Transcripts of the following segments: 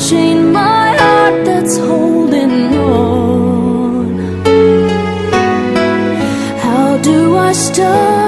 unchain my heart that's holding on How do I stop?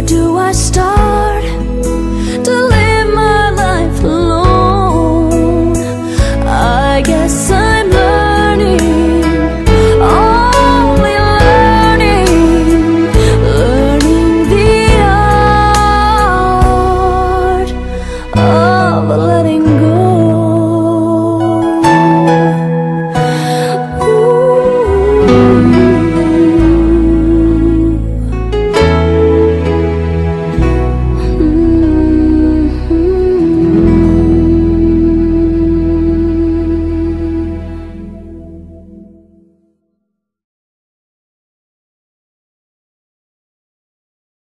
Where do I start?